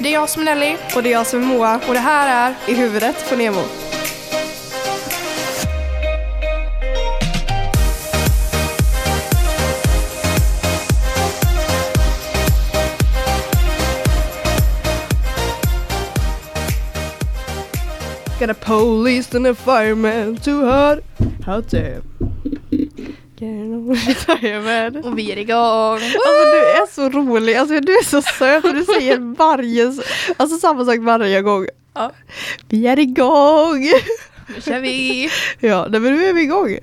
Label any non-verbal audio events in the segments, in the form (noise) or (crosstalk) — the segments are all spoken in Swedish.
Det är jag som är Nelly Och det är jag som är Moa. och det här är I huvudet på Nemo. Got a police and a fireman too hard. How to... (laughs) Jajamän. och vi är igång. Alltså du är så rolig, alltså du är så söt och du säger (laughs) varje, alltså samma sak varje gång. Ja. Vi är igång! Nu kör vi. Ja, nej, men nu är vi igång. I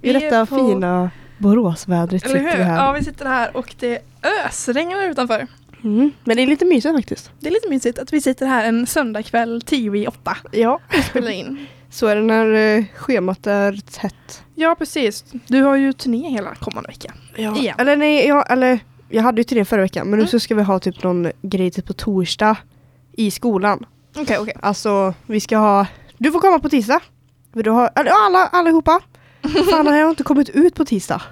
Vi detta på- fina Boråsvädret sitter vi här. Ja, vi sitter här och det ösregnar utanför. Mm. Men det är lite mysigt faktiskt. Det är lite mysigt att vi sitter här en söndagkväll tio i åtta Ja. och spelar in. (laughs) Så är det när eh, schemat är tätt. Ja, precis. Du har ju turné hela kommande vecka. Ja. Igen. Eller nej, jag, eller jag hade ju det förra veckan men nu Mm. så ska vi ha typ någon grej typ på torsdag i skolan. Okej, okej. Alltså vi ska ha, du får komma på tisdag. Vill du ha, alla, allihopa. (laughs) Fan har jag inte kommit ut på tisdag.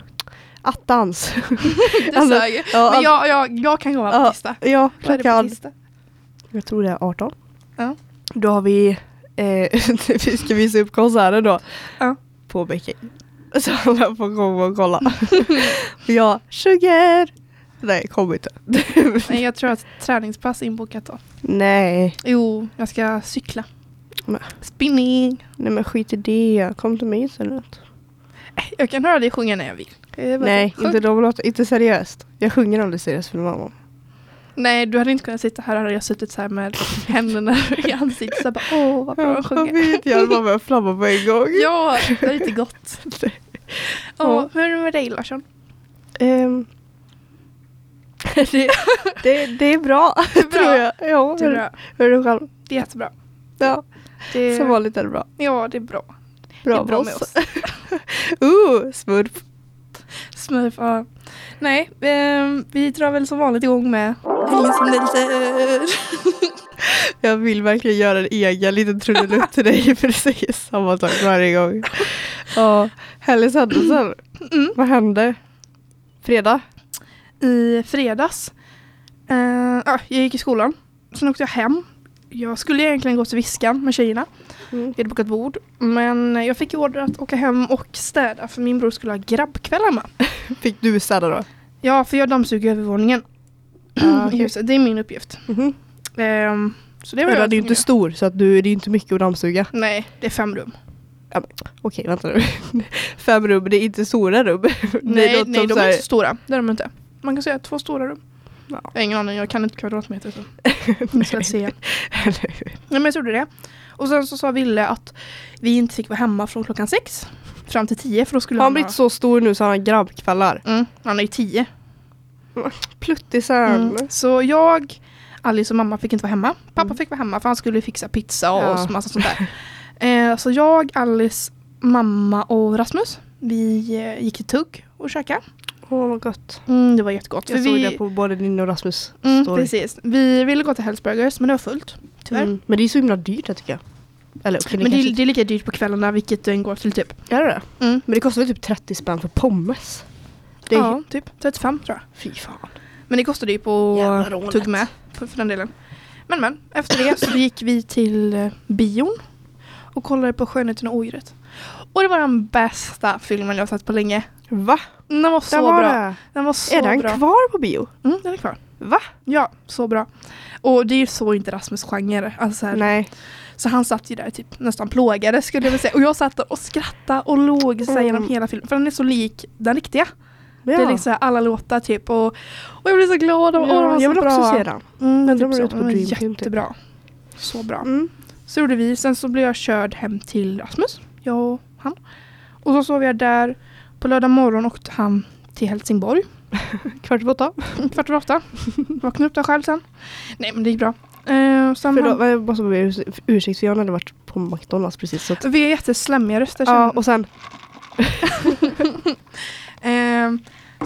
Attans. (laughs) Det (laughs) Alltså, sög. ja, Men all- jag, jag, jag kan komma på Ja, tisdag. Ja, klockan, jag tror det är 18. Ja. Då har vi, eh, vi ska visa upp konserten då. Ja. På Beijing. Så alla får komma och kolla. (laughs) jag sjunger. Nej, kom inte. (laughs) Nej, jag tror att träningspass är inbokat då. Nej, Jo, jag ska cykla. Men. Spinning. nej men skit i det. Kom till mig istället. Jag kan höra dig sjunga när jag vill. Jag Nej, inte, inte seriöst. Jag sjunger aldrig seriöst för mamma. Nej, du hade inte kunnat sitta här hade jag suttit så här med händerna i ansiktet så bara åh vad bra Ja, han sjunger. vet, jag bara börjar flamma på en gång. Ja, det är lite gott. (laughs) Ja. Hur är det med dig Larsson? Ehm, det, (laughs) det, det är bra, Det är bra. tror jag. Ja, Det är bra. hur är det själv? Det är jättebra. Ja, Det, som vanligt är det bra. ja, det är bra. Bra, det är bra med med oss. oss. (laughs) uh, smurf. (laughs) Smurf, ja. Nej, ehm, vi drar väl som vanligt igång med som lider. (laughs) Jag vill verkligen göra en egen liten trudelutt till dig för du säger samma sak varje gång. Ja, Helgens händelser. Mm. Vad hände? Fredag? I fredags, eh, ja, jag gick i skolan. Sen åkte jag hem. Jag skulle egentligen gå till Viskan med tjejerna. Mm. Vi hade bokat bord. Men jag fick order att åka hem och städa för min bror skulle ha grabbkväll hemma. (laughs) Fick du städa då? Ja, för jag dammsuger övervåningen Ah, (clears throat) huset. Det är min uppgift. Mhm. Ehm, så det var jag du är ju inte stor så att du, det är inte mycket att dammsuga. Nej, det är fem rum. Okej, vänta nu. (laughs) Fem rum, det är inte stora rum. (laughs) Det Nej, nej de är inte så stora. Det är de inte. Man kan säga två stora rum. Ja. Jag har ingen aning, jag kan inte kvadratmeter. Så. Jag ska se. Nej men jag trodde det. Och sen så sa Ville att vi inte fick vara hemma från klockan sex fram till tio för då skulle Har han han blivit så stor nu så han har grabbkvällar? Mm, han är ju tio. Pluttisen. Mm. Så jag, Alice och mamma fick inte vara hemma. Pappa Mm. fick vara hemma för han skulle fixa pizza och Ja. massa sånt där. (laughs) eh, så jag, Alice, mamma och Rasmus, vi eh, gick till Tugg och käkade. Åh vad gott. Mm, det var jättegott. Jag såg vi, det på både din och Rasmus mm, story. precis. Vi ville gå till Hellsburgers men det var fullt. Tyvärr. Mm. Men det är så himla dyrt jag tycker jag. Eller okej, Men det, kanske det är lika dyrt på kvällarna vilket du än går till typ. Är det det? Mm. Men det kostar väl typ 30 spänn för pommes? Det är Ja, typ 35 tror jag. Fy fan. Men det kostade ju på. Tugg med för, för den delen. Men men, efter det så gick vi till eh, bion och kollade på Skönheten och odjuret. Och det var den bästa filmen jag har sett på länge. Va? Den var så Där var bra. det. Den var så Är den bra. kvar på bio? Mm, den är kvar. Va? Ja, så bra. Och det är ju så inte Rasmus genre. Alltså så, här, Nej. så han satt ju där typ nästan plågade skulle jag vilja säga. Och jag satt och skrattade och låg så här, Mm. genom hela filmen. För den är så lik den riktiga. Ja. Det är liksom alla låtar typ. Och, och jag blev så glad. Och, ja, och den var jag vill bra. också se den. Mm, den Den typ Den var typ. jättebra. Så bra. Mm. Så gjorde vi. Sen så blev jag körd hem till Rasmus. Jag och han. Och så sov jag där. På lördag morgon åkte han till Helsingborg. (laughs) Kvart över åtta. (laughs) Kvart över åtta. Vaknade upp där själv sen. Nej men det gick bra. Eh, sen För han, då, jag måste be ursäkt för jag hade varit på McDonalds precis. Så att, vi är jätteslämmiga röster. ja, och sen (laughs) Eh,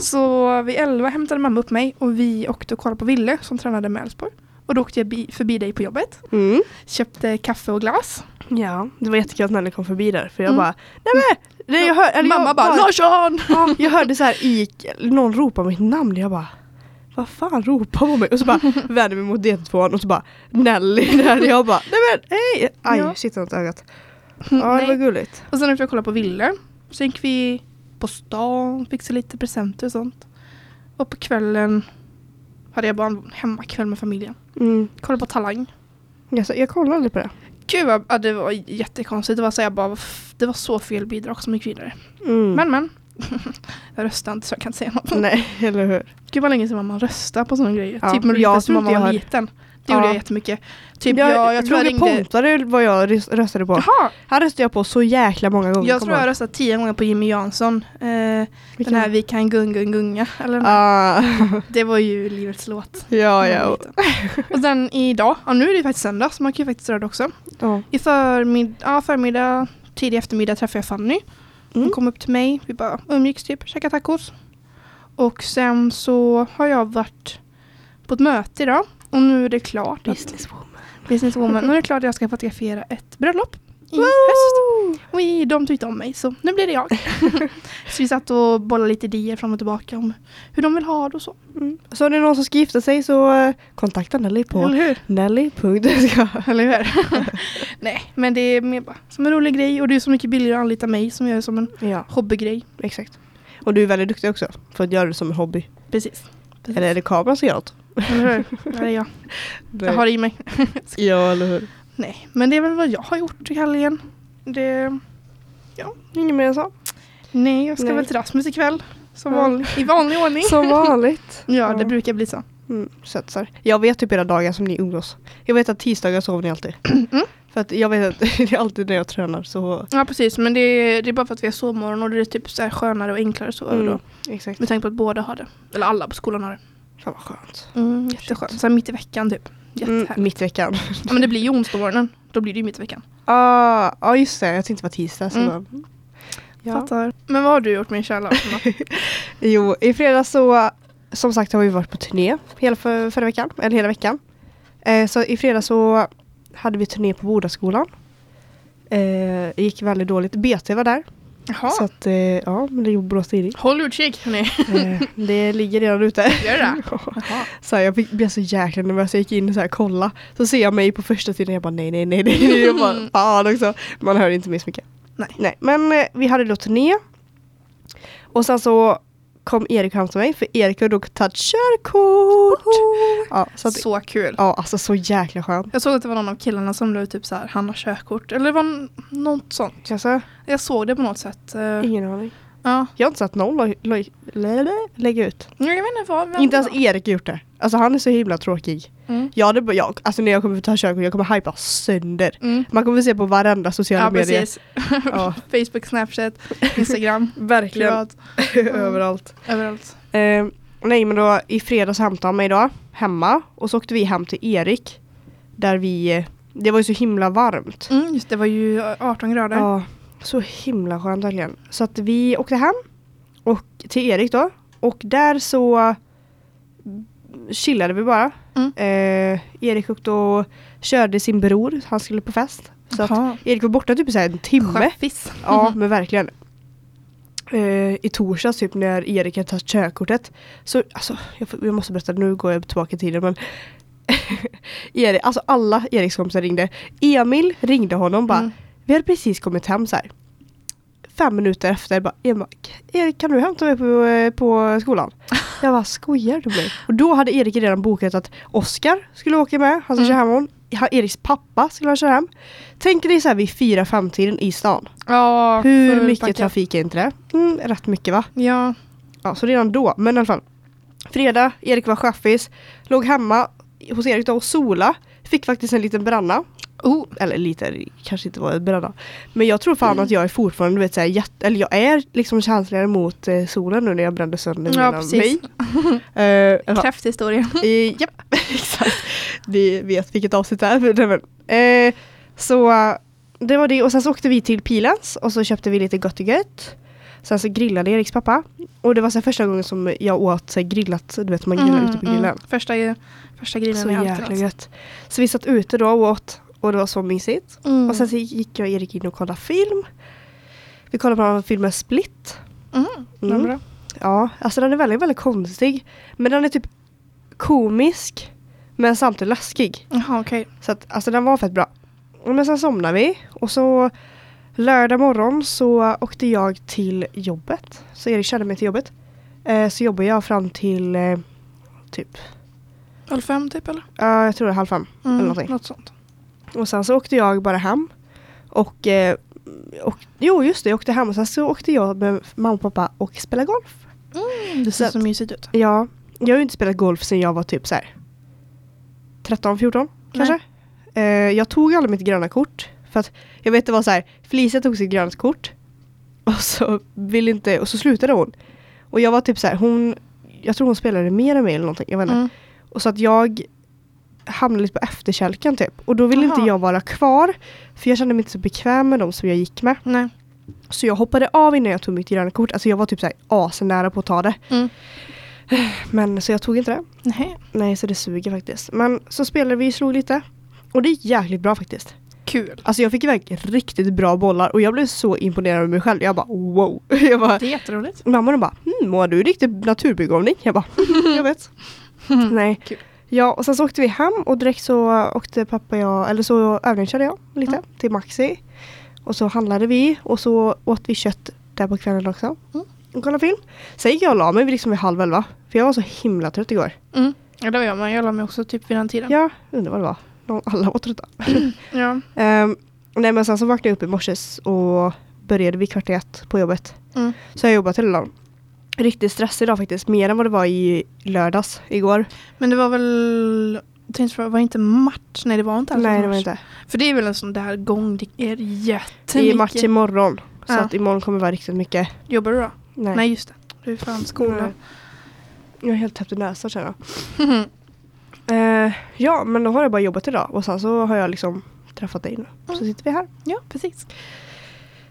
så vid elva hämtade mamma upp mig och vi åkte och kollade på Ville som tränade med Elfsborg. Och då åkte jag bi- förbi dig på jobbet. mm. Köpte kaffe och glass. Ja, det var jättekul att Nelly kom förbi där. För jag Mm. bara, nej men! Nej, jag hör, eller mamma jag bara Larsson! Ja, jag hörde så här (laughs) i, någon ropa mitt namn. Jag bara, vad fan ropar på mig? Och så bara (laughs) vänder mig mot D2 och så bara Nelly (laughs) där jag bara nej men hej! Aj, Ja. shit åt ögat. Ja det var gulligt. Och sen efter jag kollade på villor. Sen gick vi på stan, fixade lite presenter och sånt. Och på kvällen hade jag bara en hemmakväll med familjen. Mm. Kollade på Talang. Jag, jag kollade lite på det. Gud vad, ja, det var jättekonstigt. Det var så jag bara, det var så fel bidrag som gick vidare. Mm. Men men. (laughs) jag röstade inte så jag kan inte säga något. Nej, eller hur? Gud vad länge sedan man röstar på sådana grejer. Ja, typ jag Melodifestivalen som man var liten. Det gjorde Ja. jag jättemycket. Typ jag, jag, jag tror jag Roger ringde... Pontare var jag rös- röstade på. Jaha! Han röstade jag på så jäkla många gånger. Jag tror jag röstat tio gånger på Jimmy Jansson. Eh, den här Vi kan gung gung gunga. Eller. Ah, (laughs) Det var ju livets låt. ja, ja. Och sen idag, ja nu är det faktiskt söndag så man kan ju faktiskt göra det också. ja. I förmiddag, ja, förmiddag tidig eftermiddag träffade jag Fanny. Hon Mm. kom upp till mig, vi bara umgicks typ, käkade tacos. Och sen så har jag varit på ett möte idag. Och nu är det klart. Businesswoman. businesswoman. Nu är det klart att jag ska fotografera ett bröllop i höst. Woo! Och i- de tyckte om mig så nu blir det jag. (laughs) så vi satt och bollade lite idéer fram och tillbaka om hur de vill ha det och så. Mm. Så är det någon som ska gifta sig så eh, kontakta Nelly på nelly.ska. Eller hur? (laughs) (laughs) Nej, men det är mer bara som en rolig grej och det är så mycket billigare att anlita mig som gör det som en Ja, hobbygrej. exakt. Och du är väldigt duktig också för att göra det som en hobby. Precis. Precis. Eller är det kameran som gör något? Eller hur? Är jag. Jag har det i mig. Ja, eller hur? Nej, men det är väl vad jag har gjort i helgen. Det... Inget mer än så. Nej, jag ska Nej. väl till Rasmus ikväll. Som Ja. vanlig, I vanlig ordning. Som vanligt. (laughs) Ja, det brukar bli så. Mm, sötsar. Jag vet typ era dagar som ni umgås. Jag vet att tisdagar sover ni alltid. (clears throat) Mm. För att jag vet att (laughs) det är alltid när jag tränar så... Ja, precis. Men det är, det är bara för att vi har sovmorgon och det är typ så skönare och enklare så Mm, då. exakt. Med tanke på att båda har det. Eller alla på skolan har det. Fan vad skönt. Mm, jätteskönt. Så här mitt i veckan typ. Mm, mitt i veckan. Ja, men det blir ju onsdagsmorgonen. Då blir det ju mitt i veckan. Ah, ja just det, jag tänkte det var tisdag. Så Mm. bara, ja. Fattar. Men vad har du gjort min kära då? (laughs) Jo, i fredags så som sagt har vi varit på turné hela för, förra veckan, eller hela veckan. Eh, så i fredags så hade vi turné på Bodaskolan. Eh, det gick väldigt dåligt. BT var där. Jaha. Så att, eh, ja, men det gjorde Borås Tidning. Håll utkik hörni. Eh, det ligger redan ute. Gör det? (laughs) Jaha. Så här, jag blev så jäkla nervös, jag gick in och så här, kolla. Så ser jag mig på första tiden jag bara nej nej nej nej. nej. (laughs) Jag bara fan också. Man hör inte mig så mycket. Nej. nej. Men eh, vi hade då turné. Och sen så kom Erik fram till mig för Erik har då tagit körkort. Ja, så att, Så kul. ja, alltså så jäkla skönt. Jag såg att det var någon av killarna som blev typ så här, han har körkort. Eller det var något sånt. Alltså, Jag såg det på något sätt. eh, ingen aning. Ja. Jag har inte sett någon lä- lä- lä- lä- lägga ut. Jag vet inte vad. Inte ens. Erik gjort det. Alltså han är så himla tråkig. Mm. Jag hade, jag, alltså när jag kommer ta körkort, jag kommer hypa sönder. Mm. Man kommer se på varenda sociala Ja medier. precis. (laughs) Ja, Facebook, Snapchat, Instagram, (laughs) verkligen. (laughs) Överallt. överallt. Eh, nej men då i fredags hämtade han mig då hemma och så åkte vi hem till Erik. Där vi, eh, det var ju så himla varmt. Mm, just det var ju 18 grader. Ja, så himla skönt verkligen. Så att vi åkte hem och till Erik då. Och där så chillade vi bara. Mm. Eh, Erik åkte och körde sin bror, han skulle på fest. Så att. Erik var borta typ så en timme. Chaffis. Ja men verkligen. Eh, I torsdags typ när Erik hade tagit körkortet. Så alltså jag, jag måste berätta, nu går jag tillbaka i tiden men (laughs) Erik, alltså alla Eriks kompisar ringde. Emil ringde honom bara. Mm. Vi hade precis kommit hem så här. Fem minuter efter bara, Erik kan du hämta mig på, eh, på skolan? (laughs) Jag bara skojar du mig? Och då hade Erik redan bokat att Oskar skulle åka med, han skulle Mm. köra hem honom. Ha- Eriks pappa skulle han köra hem. Tänk dig så här vid fyra femtiden i stan. Ja, Hur mycket fullpackat. trafik är inte det? Mm, rätt mycket va? Ja. Ja, så redan då. Men i alla fall. Fredag, Erik var chaffis. Låg hemma hos Erik då och sola. Fick faktiskt en liten bränna. Oh. Eller lite, det kanske inte var bränna. Men jag tror fan att jag är fortfarande, vet såhär, jätte, eller jag är liksom känsligare mot eh, solen nu när jag brände sönder Ja, mina mig. (laughs) Eh, ja. Kräfthistoria. Eh, Japp, (laughs) exakt. Ni vet vilket avsnitt det är. Nej, men, eh, så det var det och sen så åkte vi till Pilens och så köpte vi lite gott och gött. Sen så grillade Eriks pappa. Och det var så första gången som jag åt så grillat, du vet man grillar ute på grillen. Första, första grillen Så är jäkla gött. Så vi satt ute då och åt och det var så mysigt. Mm. Och sen så gick jag och Erik in och kollade film. Vi kollade på filmen Split. Mm. Mm. Bra. Ja, alltså den är väldigt, väldigt konstig. Men den är typ komisk men samtidigt läskig. Jaha okej. Så att, alltså den var fett bra. Men sen somnade vi och så lördag morgon så åkte jag till jobbet. Så Erik körde mig till jobbet. Eh, så jobbade jag fram till eh, typ, Halv fem typ eller? ja jag tror det är halv fem. Mm, Eller någonting. något sånt. Och sen så åkte jag bara hem. Och, eh, och jo just det, jag åkte hem och sen så åkte jag med mamma och pappa och spelade golf. Mm, det Så ser att- så mysigt ut. Ja, jag har ju inte spelat golf sedan jag var typ så här 13, 14 kanske. Eh, jag tog aldrig mitt gröna kort. För att jag vet det var så här, Felicia tog sitt gröna kort. Och så ville inte, och så slutade hon. Och jag var typ så här, hon, jag tror hon spelade mer än mig eller någonting, jag vet inte. Mm. Och så att jag hamnade lite på efterkälken typ. Och då ville inte Aha. jag vara kvar. För jag kände mig inte så bekväm med dem som jag gick med. Nej. Så jag hoppade av innan jag tog mitt gröna kort. Alltså jag var typ så här asnära på att ta det. Mm. Men så jag tog inte det. Nej. Nej, så det suger faktiskt. Men så spelade vi, slog lite. Och det gick jäkligt bra faktiskt. Kul. Alltså jag fick iväg riktigt bra bollar och jag blev så imponerad av mig själv. Jag bara wow. (laughs) Jag bara, Det är jätteroligt. mamma de bara, hmm, Moa du är riktigt naturbegåvning. Jag bara, (laughs) jag vet. (laughs) Nej. Kul. Ja, och sen så åkte vi hem och direkt så åkte pappa och jag, eller så övningskörde jag lite Mm. till Maxi. Och så handlade vi och så åt vi kött där på kvällen också. Mm. Och kollade film. Sen gick jag och la mig liksom vid halv elva. För jag var så himla trött igår. Mm. Ja det var jag med. Jag la mig också typ vid den tiden. Ja, undrar vad det var. Alla var trötta. (clears throat) Ja. Ehm, nej men sen så vaknade jag upp i morse och började vid kvart i ett på jobbet. Mm. Så jag jobbat hela dagen. Riktigt stressig idag faktiskt. Mer än vad det var i lördags igår. Men det var väl... Tänkte, var det inte match? Nej det var inte alls nej det var inte. För det är väl en sån där gång det är Det jättemycket. är match imorgon. Så Ja. att imorgon kommer vara riktigt mycket. Jobbar du då? Nej. Nej, just det. Du är fan skola. Nej. Jag är helt täppt i näsan känner jag. (laughs) Eh, ja men då har jag bara jobbat idag. Och sen så har jag liksom träffat dig nu. Så Mm. sitter vi här. ja precis.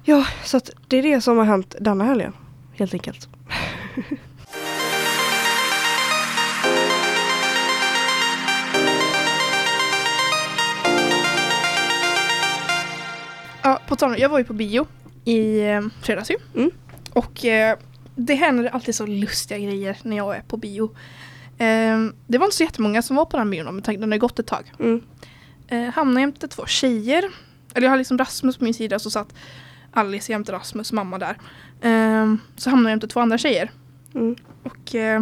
Ja så att det är det som har hänt denna helgen. Helt enkelt. (laughs) Ja, på tal jag var ju på bio i eh, fredags ju. Mm. Och eh, det händer alltid så lustiga grejer när jag är på bio. Eh, det var inte så jättemånga som var på den bion att den har gått ett tag. Mm. Eh, hamnade jämte två tjejer. Eller jag har liksom Rasmus på min sida så satt Alice jämte Rasmus mamma där. Eh, så hamnade jag jämte två andra tjejer. Mm. Och eh,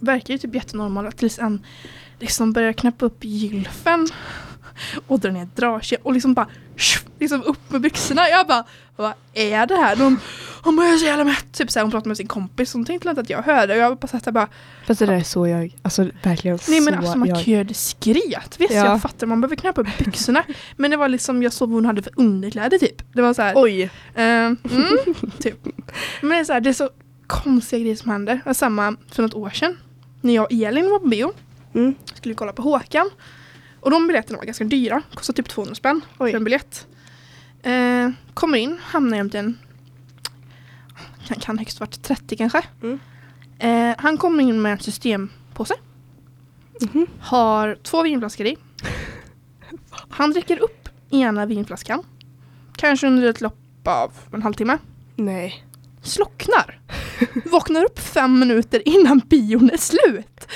verkar ju typ jättenormala tills en liksom börjar knäppa upp gylfen och dra ner dragkedjan och liksom bara liksom upp med byxorna. Jag bara, vad är det här? De, hon bara, jag är så jävla mätt. Typ såhär, hon pratade med sin kompis, hon tänkte inte att jag hörde. Och jag bara satt där bara, Fast det där är så jag. Alltså verkligen nej men så alltså man jag. kan ju diskret. Visst Ja. jag fattar, man behöver knäppa upp byxorna. (laughs) men det var liksom, jag såg vad hon hade för underkläder typ. Det var så här, Oj. Eh, mm, typ. Men det är, så här, det är så konstiga grejer som händer. Det var samma för något år sedan. När jag och Elin var på bio. Mm. Skulle kolla på Håkan. Och de biljetterna var ganska dyra. Kostade typ 200 spänn Oj. för en biljett. Eh, kommer in, hamnar jämte en kan, kan högst varit 30 kanske. Mm. Eh, han kommer in med en systempåse. Mhm. Har två vinflaskor i. (laughs) Han dricker upp ena vinflaskan. Kanske under ett lopp av en halvtimme. Nej. Slocknar. Vaknar upp fem minuter innan bion är slut.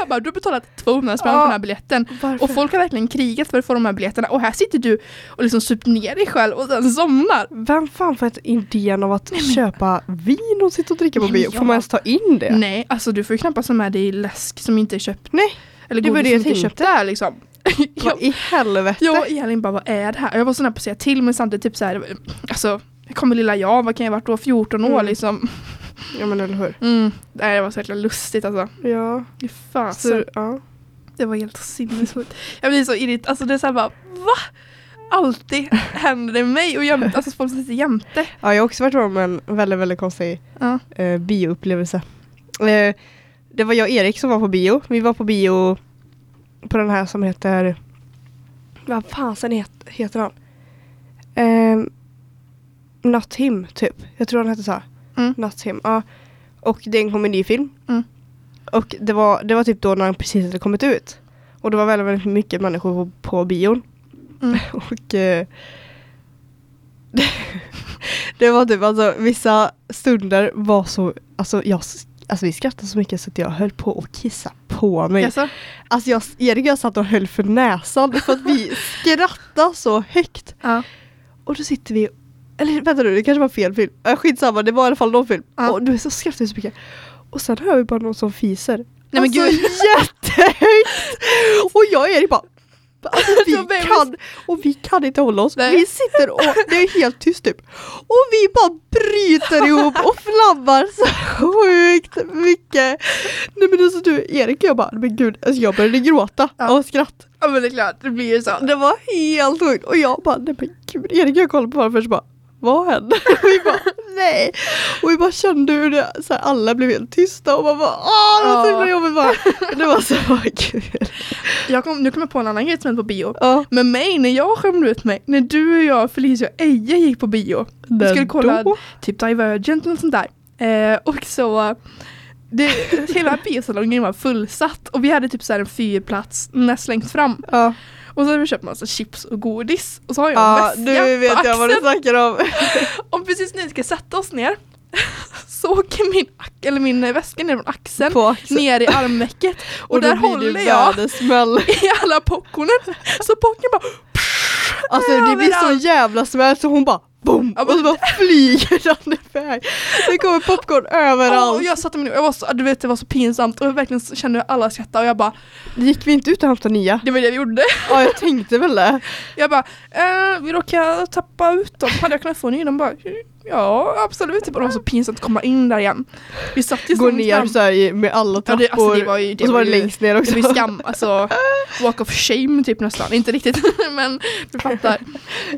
Jag bara, du har betalat 200 spänn för den här biljetten. Varför? Och folk har verkligen krigat för att få de här biljetterna. Och här sitter du och liksom super ner dig själv och sen somnar. Vem fan får idén av att Nej, men- köpa vin och sitta och dricka på Nej, bio? Får jag- man ens ta in det? Nej, alltså du får ju knappast ha med dig läsk som inte är köpt. Nej, Eller det var det jag inte är köpt där liksom. (laughs) Vad i helvete? jag och Elin bara, vad är det här? Jag var så nära på att säga till men samtidigt typ så här, alltså jag kommer lilla jag, vad kan jag ha varit då? 14 år Mm. liksom. Ja men eller hur. Mm. Nej, det var så jäkla lustigt alltså. Ja. Fy fasen. Så, ja. Det var helt sinnessjukt. Jag blir så irriterad, alltså det är såhär bara va? Alltid händer det mig och jämte, alltså folk sitter jämte. ja, jag har också varit med om en väldigt, väldigt konstig Ja. eh, bioupplevelse. Eh, det var jag och Erik som var på bio. Vi var på bio på den här som heter vad fasen het, heter han? Eh, Not him, typ. Jag tror han hette så. Mm. Not him, ja. Och det är en komedifilm. Mm. Och det var, det var typ då när han precis hade kommit ut. Och det var väldigt, väldigt mycket människor på, på bion. Mm. (laughs) Och eh, det, (laughs) det var typ alltså vissa stunder var så, alltså jag, alltså vi skrattade så mycket så att jag höll på att kissa på mig. Jaså? Alltså jag, Erik jag satt och höll för näsan för att vi (laughs) skrattade så högt. Ja. Och då sitter vi, eller vänta nu det kanske var fel film. Äh, skitsamma det var i alla fall någon film. Ja. Och du så skrattade så mycket. Och sen hör vi bara någon som fiser. Nej men alltså, gud. (laughs) jättehögt! Och jag Erik bara Alltså, vi (laughs) kan, och vi kan inte hålla oss. Nej. Vi sitter och (laughs) det är helt tyst typ. Och vi bara bryter ihop och flammar så sjukt mycket. Nej men alltså du, Erik och jag bara, men gud, alltså jag började gråta Ja. av skratt. Ja men det är klart, det blir ju så. Det var helt sjukt och jag bara, nej men gud, Erik och jag kollade på varandra först och bara, vad hände? (laughs) Och vi bara, nej. Och vi bara kände hur det, så här, alla blev helt tysta och man bara, åh det var så himla jobbigt bara. Det var så (laughs) (laughs) kul. Jag kom, nu kommer jag på en annan grej som hände på bio. Ja, Med mig, när jag skämde ut mig, när du och jag, Felicia och Eje gick på bio. Vi skulle kolla då? typ Divergent eller sånt där. Eh, och så, det, hela biosalongen var fullsatt och vi hade typ så här en fyrplats näst längst fram. Ja, Och så hade vi köpt massa chips och godis. Och så har jag en ja väska nu vet jag vad du snackar om. (laughs) Och precis när vi ska sätta oss ner (laughs) så åker min, eller min väska ner från axeln axeln. ner i armvecket. (laughs) Och, då där håller jag i alla popcornen. Så popcorn bara Alltså det blir så jävla smäll så hon bara boom! Ja, och så men- bara flyger (laughs) den iväg. Det kommer popcorn överallt. och jag satte mig ner, jag var så, du vet det var så pinsamt och jag verkligen kände hur alla skrattade och jag bara, Gick vi inte ut och hämtade nya? det var det vi gjorde. Ja jag tänkte väl det. (laughs) Jag bara, eh, vi råkade tappa ut dem, hade jag kunnat få nya? De bara, ja absolut. Typ, och det var så pinsamt att komma in där igen. Vi satt ju Gå ner så här med alla Ja, trappor. det, alltså, det var ju, det och så var det ju- längst ner också. Det blir skam, alltså walk of shame typ nästan. Inte riktigt (laughs) men du fattar.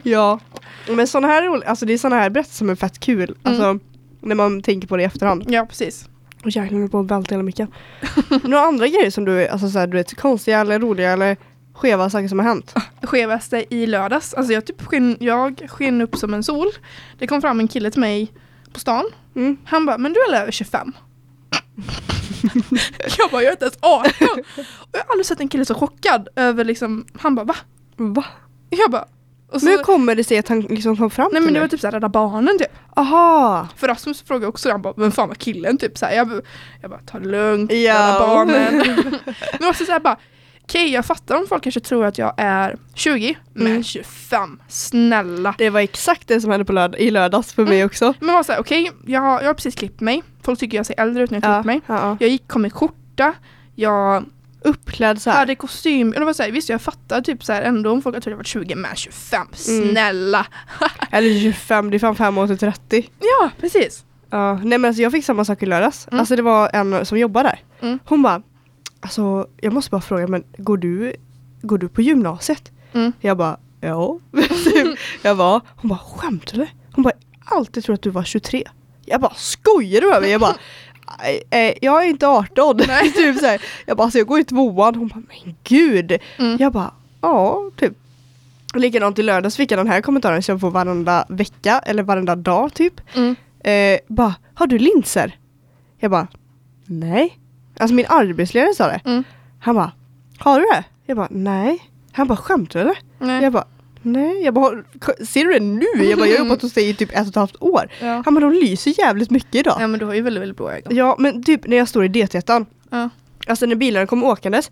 Ja. Men sådana här, alltså det är sådana här berättelser som är fett kul. Alltså när man tänker på det i efterhand. Ja precis. Och jäklar nu på att välta hela micken. (laughs) Några andra grejer som du, alltså så här, du vet konstiga eller roliga eller skeva saker som har hänt? Skevaste i lördags, alltså jag typ sken, jag sken upp som en sol. Det kom fram en kille till mig på stan. Mm. Han bara, men du är väl över 25? (laughs) jag bara, jag är inte ens 18. Och jag har aldrig sett en kille så chockad över liksom, han bara va? Va? Jag bara, så, Men hur kommer det sig att han liksom kom fram nej till men det var typ såhär Rädda Barnen typ. Aha! För Rasmus frågade också, han bara, vem fan var killen? Typ såhär, jag, jag bara, ta det lugnt, Ja. Rädda Barnen. (laughs) men också såhär bara, okej jag fattar om folk kanske tror att jag är 20, men Mm. 25, snälla. Det var exakt det som hände på lörd- i lördags för mig också. Men var såhär, okej, jag, har- jag har precis klippt mig. Folk tycker jag ser äldre ut när jag har klippt mig. Ja, ja. Jag gick, kom i skjorta, jag Uppklädd så här. hade kostym. Och det var så här, visst jag fattar typ så här ändå om folk har trott jag var 20, men 25, Mm. snälla. (laughs) Eller 25, det är fan 5 år till 30. Ja, precis. Ja, nej men alltså jag fick samma sak i lördags. Mm. Alltså det var en som jobbar där. Mm. Hon bara, alltså jag måste bara fråga men går du, går du på gymnasiet? Mm. Jag bara, ja. (laughs) jag bara, hon bara, skämtar du? Hon bara, alltid tror att du var 23. Jag bara, skojar du med mig? Jag bara, "Nej, eh, jag är inte 18. Nej. (laughs) typ så här. Jag bara, alltså jag går i tvåan. Hon bara, men gud. Mm. Jag bara, ja, typ. Likadant i lördags fick jag den här kommentaren som jag får varenda vecka eller varenda dag typ. Mm. Eh, bara, har du linser? Jag bara, nej. Alltså min arbetsledare sa det. Mm. Han bara, har du det? Jag bara, nej. Han bara, skämtar du eller? Nej. Jag bara, nej. Jag bara, "Har- ser du det nu? Jag bara, jag har jobbat hos dig i typ ett och ett halvt år. Ja. Han bara, de lyser jävligt mycket idag. ja men du har ju väldigt, väldigt blå ögon. Ja, men typ när jag står i DT1, Ja. alltså när bilarna kommer åkandes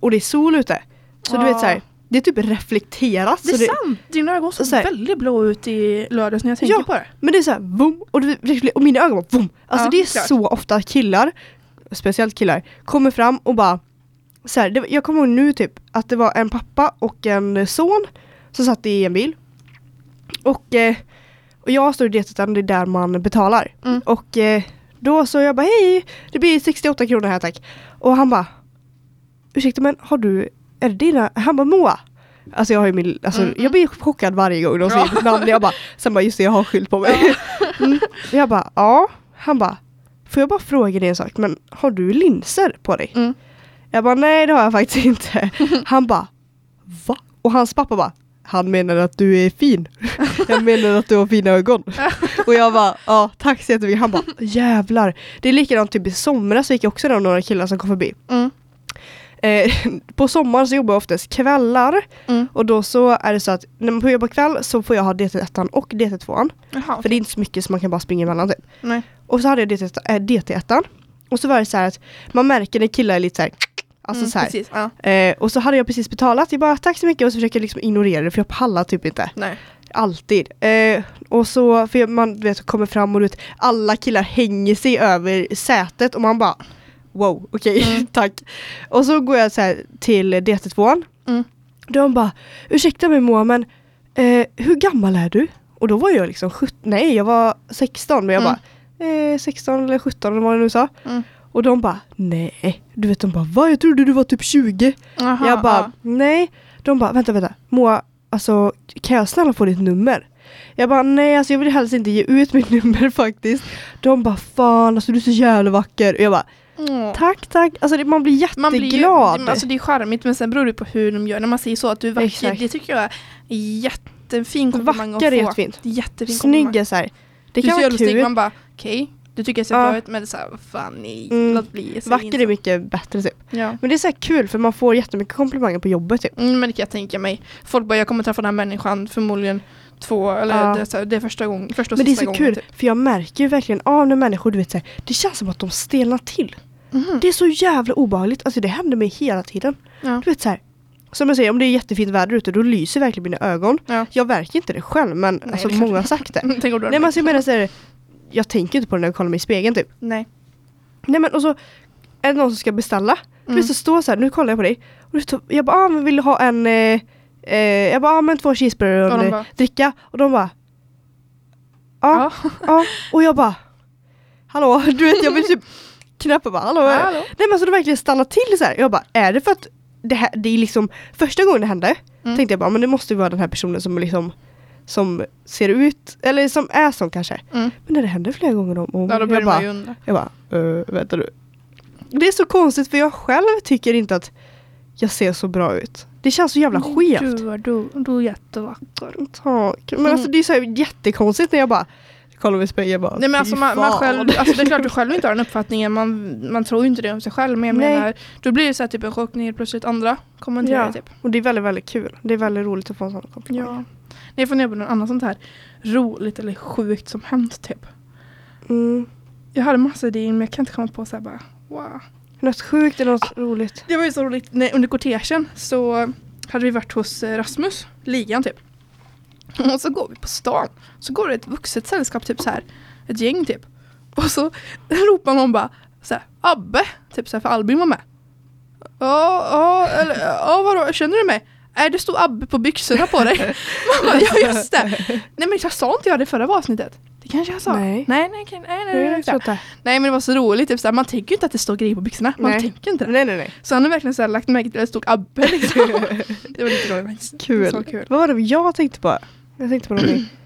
och det är sol ute. Så du vet Ja. så här, det är typ reflekterat. Det är det, sant! Dina ögon såg så här- väldigt blå ut i lördags när jag tänker Ja. på det. Men det är så här, boom, och, det, och mina ögon bara boom. Alltså Ja, det är klart. så ofta killar, speciellt killar, kommer fram och bara så här, det, Jag kommer ihåg nu typ att det var en pappa och en son som satt i en bil. Och, eh, och jag står i DT-en, det är där man betalar. Mm. Och eh, då så jag bara hej, det blir 68 kronor här tack. Och han bara ursäkta men har du, är det dina, han bara Moa. Alltså jag har ju min, alltså Mm, mm. jag blir chockad varje gång de säger mitt namn. Jag bara, sen bara just det jag har skylt på mig. (laughs) Mm. Jag bara ja, han bara får jag bara fråga dig en sak men har du linser på dig? Mm. Jag bara nej det har jag faktiskt inte. (laughs) Han bara va? Och hans pappa bara han menar att du är fin. (laughs) Jag menar att du har fina ögon. (laughs) Och jag bara, ja tack så jättemycket. Han bara, jävlar. Det är likadant typ i somras så gick jag också där några killar som kom förbi. Mm. Eh, (laughs) på sommaren så jobbar jag oftast kvällar. Mm. Och då så är det så att när man får jobba kväll så får jag ha DT1 och DT2. Jaha, För det är inte så mycket som man kan bara springa emellan typ. Nej. Och så hade jag DT1, äh, DT1. Och så var det så här att man märker när killar är lite så här, alltså Mm, så här. Precis. Ja. Eh, och så hade jag precis betalat, jag bara tack så mycket och så försöker jag liksom ignorera det för jag pallar typ inte. Nej. Alltid. Eh, och så, för man vet, kommer fram och vet, alla killar hänger sig över sätet och man bara wow, okej, Mm. (laughs) tack. Och så går jag så här till DT2. Mm. De bara, ursäkta mig Moa men eh, hur gammal är du? Och då var jag liksom 17, nej jag var 16 men jag Mm. bara eh, 16 eller 17 eller vad det nu sa. Mm. Och de bara, nej. Du vet de bara, vad? Jag trodde du var typ 20. Aha, jag bara, ja. nej. De bara, vänta, vänta. Moa, alltså kan jag snälla få ditt nummer? Jag bara, nej alltså jag vill helst inte ge ut mitt (laughs) nummer faktiskt. De bara, fan alltså du är så jävla vacker. Och jag bara, Åh. tack tack. Alltså det, man blir jätteglad. Man blir ju, alltså det är charmigt men sen beror det på hur de gör. När man säger så att du är vacker, Exakt. det tycker jag är jättefin komplimang Vacker att få. jättefint. Det är jättefin komplimang. Snygg är så här. Det du kan vara snygg, kul. man bara okej, du tycker jag ser Ja. bra ut men det är såhär, vad fan nej, Mm. låt bli. Vacker är mycket bättre typ. Ja. Men det är så kul för man får jättemycket komplimanger på jobbet typ. Mm, men det kan jag tänka mig. Folk bara, jag kommer träffa den här människan förmodligen två, eller Ja. det, här, det är första gången, första och Men det är så gången. kul för jag märker ju verkligen av när människor du vet så här, det känns som att de stelnar till. Typ. Mhm. Det är så jävla obehagligt. Alltså det händer mig hela tiden. Ja. Du vet så här. Som jag säger, om det är jättefint väder ute då lyser verkligen mina ögon. Ja. Jag märker inte det själv men Nej, alltså, många har sagt det. (laughs) Nej men alltså, jag menar så här, jag tänker inte på det när jag kollar mig i spegeln typ. Nej. Nej men och så är det någon som ska beställa. Mm. Mm. Så står så här, nu kollar jag på dig. Och så, jag bara, ah, men vill du ha en eh, eh, jag bara, ah, men två cheeseburgare och Och en bara- eh, dricka. Och de bara Ja, Ja. ja. Och jag bara Hallå, du vet jag vill typ (laughs) knäppa bara hallå. Hallå. Nej men alltså det verkligen stanna till så här. Jag bara, är det för att det här, det är liksom första gången det hände Mm. tänkte jag bara, men det måste ju vara den här personen som liksom som ser ut, eller som är sån kanske. Mm. Men när det händer flera gånger om, om Ja, då börjar jag bara, ju undra. jag bara, uh, vänta du. Det är så konstigt för jag själv tycker inte att jag ser så bra ut. Det känns så jävla skevt. Du du, du är jättevacker. Tack. Men alltså det är så här jättekonstigt när jag bara kollar mig i spegeln bara, Nej men alltså "Fy man, man fan." själv, alltså det är klart du själv inte har den uppfattningen, man, man tror ju inte det om sig själv men jag Nej. menar, då blir det så här typ en chock när helt plötsligt andra kommenterar Ja. typ. Och det är väldigt, väldigt kul. Det är väldigt roligt att få en sån komplimang. Ja. Nej, jag funderar på något annat sånt här roligt eller sjukt som hänt typ. Mm. Jag hade massa idéer men jag kan inte komma på så här bara wow. Något sjukt eller något roligt. Det var ju så roligt, när, under kortegen så hade vi varit hos eh, Rasmus, ligan typ. Och så går vi på stan, så går det ett vuxet sällskap, typ så här, ett gäng typ. Och så (laughs) ropar någon bara så här, Abbe, typ så här, för Albin var med. Ja, ja, eller ja vadå, känner du mig? Nej det stod Abbe på byxorna på dig. (laughs) Bara, ja just det. Nej men jag sa inte jag det förra avsnittet? Det kanske jag sa? Nej. Nej, nej, nej, nej, nej, Nej, nej, inte. nej men det var så roligt, typ så här, man tänker ju inte att det står grejer på byxorna. Man Nej. tänker inte det. Nej, nej, nej. Så han har verkligen så här lagt märke till att det stod Abbe (laughs) liksom. det var lite roligt. Kul. Så kul. Vad var det jag tänkte på? Jag tänkte på någonting. (clears throat)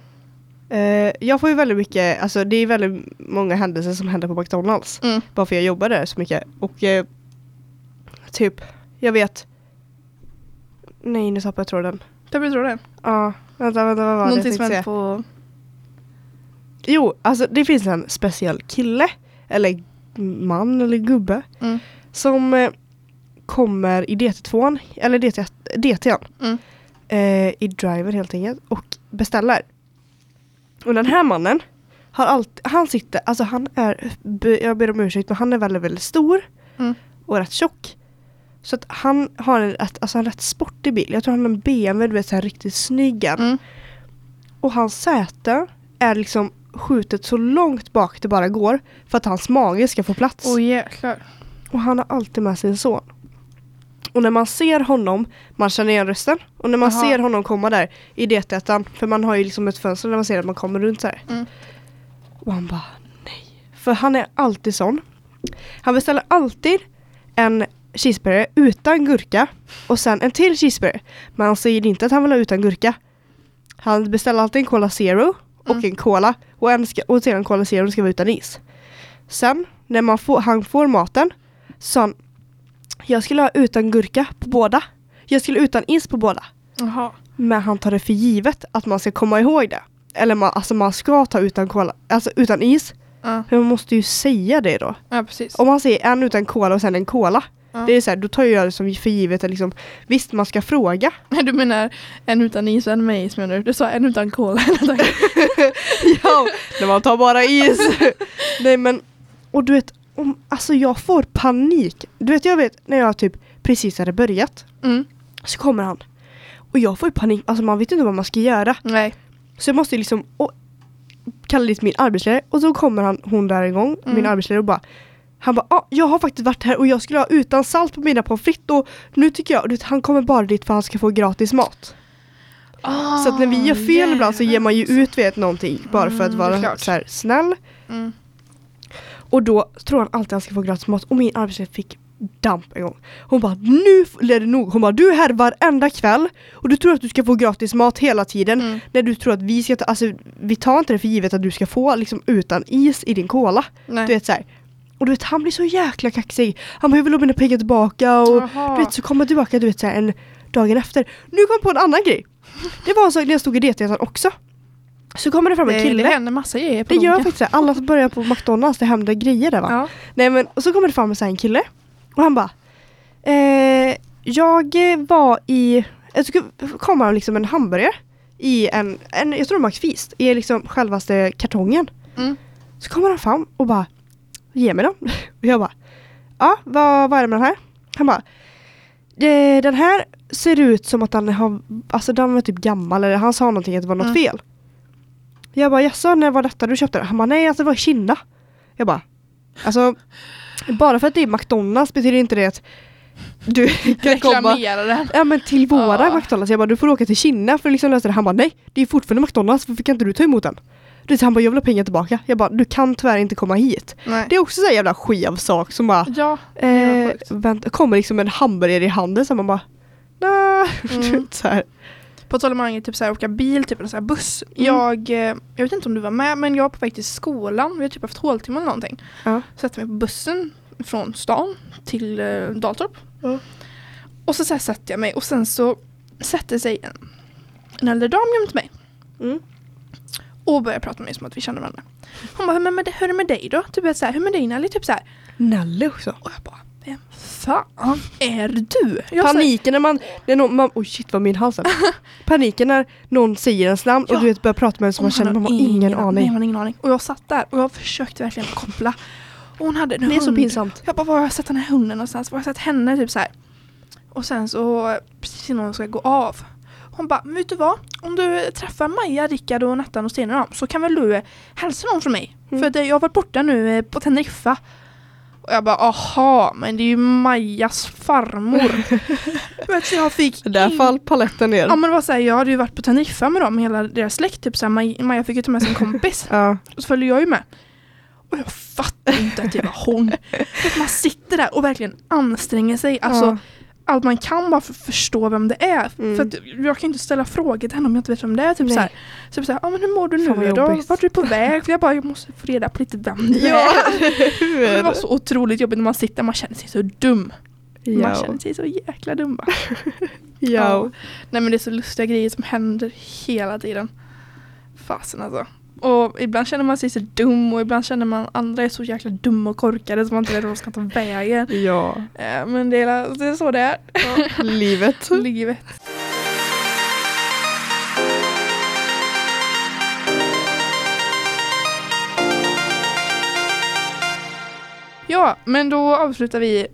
Eh, jag får ju väldigt mycket, alltså det är väldigt många händelser som händer på McDonalds. Mm. Bara för jag jobbar där så mycket. Och eh, typ, jag vet. Nej, nu tappade jag tråden. Det blir det. Ja, vänta, vänta, vad var det jag Någonting som säga? på... Jo, alltså det finns en speciell kille, eller man eller gubbe, Mm. som eh, kommer i DT2, eller DT, DT'n, Mm. eh, i driver helt enkelt, och beställer. Och den här mannen, har alltid, han sitter, alltså han är, jag ber om ursäkt, men han är väldigt, väldigt stor Mm. och rätt tjock. Så att han har en alltså en rätt sportig bil. Jag tror han har en BMW, du vet så här riktigt snygg. Mm. Och hans säte är liksom skjutet så långt bak det bara går för att hans mage ska få plats. Åh jäklar. Och han har alltid med sin son. Och när man ser honom, man känner igen rösten. Och när man Aha. ser honom komma där i DT1, för man har ju liksom ett fönster där man ser att man kommer runt så. Mm. Och han bara nej. För han är alltid sån. Han beställer alltid en cheeseburgare utan gurka och sen en till cheeseburgare. Men han säger inte att han vill ha utan gurka. Han beställer alltid en Cola Zero och Mm. en Cola och, en ska, och sedan Cola Zero ska vara utan is. Sen när man får, han får maten sa han jag skulle ha utan gurka på båda. Jag skulle utan is på båda. Jaha. Men han tar det för givet att man ska komma ihåg det. Eller man, alltså man ska ta utan cola, alltså utan is. Ja. Men man måste ju säga det då. ja, precis. Om man säger en utan cola och sen en cola. Ja. Det är så här, då tar jag det som för givet att liksom, visst man ska fråga. (laughs) Du menar en utan is och en med is menar du? Du sa en utan cola. något. (laughs) ja, när man tar bara is. (laughs) Nej men, och du vet, om, alltså jag får panik. Du vet jag vet när jag typ precis hade börjat. Mm. Så kommer han. Och jag får panik, alltså man vet inte vad man ska göra. Nej. Så jag måste liksom och, kalla dit min arbetsledare och så kommer han, hon där igång, Mm. min arbetsledare och bara han bara, ah, jag har faktiskt varit här och jag skulle ha utan salt på mina pommes frites och nu tycker jag, vet, han kommer bara dit för att han ska få gratis mat. så att när vi gör fel ibland så ger man ju ut vet någonting bara för att Mm, vara så här, snäll. Mm. Och då tror han alltid att han ska få gratis mat och min arbetsledare fick damp en gång. Hon bara nu är det nog. Hon bara du är här varenda kväll och du tror att du ska få gratis mat hela tiden Mm. när du tror att vi ska ta, alltså vi tar inte det för givet att du ska få liksom utan is i din cola. Nej. Du vet så här. Och du vet han blir så jäkla kaxig. Han bara jag vill ha mina pengar tillbaka och du vet så kommer han tillbaka du vet så här, en dagen efter. Nu kom jag på en annan grej. Det var en sak när jag stod i DT också. Så kommer det fram en det, kille. det händer massa grejer på Det gör faktiskt det. Alla som börjar på McDonalds, det händer grejer där va? Ja. Nej men, och så kommer det fram så en kille. Och han bara eh, Jag var i, jag ska komma liksom en hamburgare i en, en jag tror Max Feast, i liksom självaste kartongen. Mm. Så kommer han fram och bara Ge mig dem. (laughs) Och jag bara Ja, vad, vad är det med den här? Han bara "Eh, Den här ser ut som att den har, alltså den var typ gammal eller han sa någonting att det var något Mm. fel. Jag bara jaså, när var detta du köpte den? Han bara nej, alltså det var i Kina. Jag bara Alltså bara för att det är McDonalds betyder inte det att du (laughs) kan komma den. Ja men till våra Ja. McDonalds, jag bara du får åka till Kina för att liksom lösa det. Han bara nej, det är fortfarande McDonalds, varför kan inte du ta emot den? Du vet, han bara jag vill ha pengar tillbaka. Jag bara du kan tyvärr inte komma hit. Nej. Det är också så jävla skev sak som bara Ja. eh, vänta, kommer liksom en hamburgare i handen så man bara nej. (laughs) Mm. Så här. På tal om att typ så här, åka bil, typ en sån här buss. Mm. Jag, eh, jag vet inte om du var med men jag var på väg till skolan. Vi har typ haft håltimme eller någonting. Ja. Sätter mig på bussen från stan till eh, Daltorp. Ja. Och så, så här sätter jag mig och sen så sätter sig en, en äldre dam jämte mig. Mm. Och börjar prata med mig som att vi känner varandra. Hon bara, men, men det, hur är det med dig då? Typ så här, hur är det med dig Nelly? Typ så här. Nalle också. Och jag bara, vem fan är du? Jag Paniken när man, när någon, man oj shit vad min hals är. (laughs) Paniken när någon säger ens namn och Ja. du vet börjar prata med en som man känner, man har ingen Nej, aning. man har ingen aning. Och jag satt där och jag försökte verkligen koppla. Och hon hade en Det är så hund. pinsamt. Jag bara, var har jag sett den här hunden någonstans? Var har jag sett henne? Typ så här. Och sen så, precis innan hon ska gå av. Hon bara, men vet du vad? Om du träffar Maja, Rickard och Nattan och Sten och dem, så kan väl du eh, hälsa någon från mig? Mm. För att, jag har varit borta nu eh, på Teneriffa. Och jag bara, aha, men det är ju Majas farmor. (laughs) vet, så jag fick Där ing- fall paletten ner. Ja men det var såhär, jag hade ju varit på Teneriffa med dem, hela deras släkt. Typ såhär, Maj- Maja fick ju ta med sin kompis. (laughs) Ja. Och så följde jag ju med. Och jag fattar inte att det var hon. Att (laughs) man sitter där och verkligen anstränger sig. Alltså Ja. Allt man kan bara för att förstå vem det är. Mm. För jag kan inte ställa frågor till henne om jag inte vet vem det är. Typ Nej. såhär, typ såhär, ja men hur mår du nu då? jobbigt. Vart är du på väg? För jag bara, jag måste få reda på lite vem det Ja, är. (laughs) Det var så otroligt jobbigt när man sitter, man känner sig så dum. Man Ja. känner sig så jäkla dum bara. (laughs) Ja. Nej men det är så lustiga grejer som händer hela tiden. Fasen alltså. Och ibland känner man sig så dum och ibland känner man andra är så jäkla dumma och korkade som man inte vet var de ska ta vägen. Ja. Eh, Men det är, det är så det är. Livet. (laughs) Livet. Ja, men då avslutar vi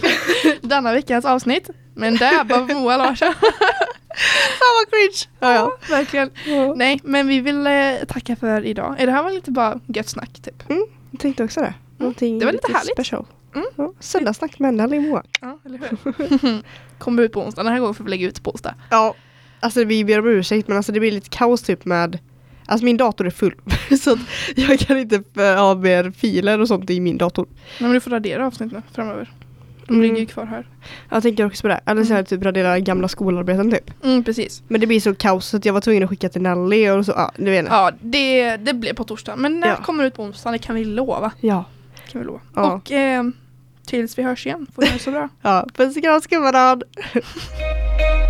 (laughs) denna veckans avsnitt. Men det är bara Moa Larsson. (laughs) (laughs) Fan vad cringe. Ja, ja. Verkligen. ja. Nej, men vi vill eh, tacka för idag. Är det här var lite bara gött snack typ? Jag tänkte också det. Någonting det var lite härligt. Special. Mm. Ja. Söndagssnack med Nelly Moa. Ja, eller hur? (laughs) (laughs) Kommer ut på onsdag. Den här gången får vi lägga ut på onsdag. Ja. Alltså vi ber om ursäkt men alltså det blir lite kaos typ med Alltså min dator är full så jag kan inte ha mer filer och sånt i min dator. Nej, men du får radera avsnitten framöver. De Mm. ligger ju kvar här. Jag tänker också på det. Eller så här, typ radera gamla skolarbeten typ. Mm, precis. Men det blir så kaos så att jag var tvungen att skicka till Nelly och så, ja du vet. Ja. Det, det blir på torsdag. Men när Ja. kommer ut på onsdag, det kan vi lova. Ja. Kan vi lova. Ja. Och eh, tills vi hörs igen, får ni ha det så bra. (laughs) ja. Puss och kram skumbanan. (laughs)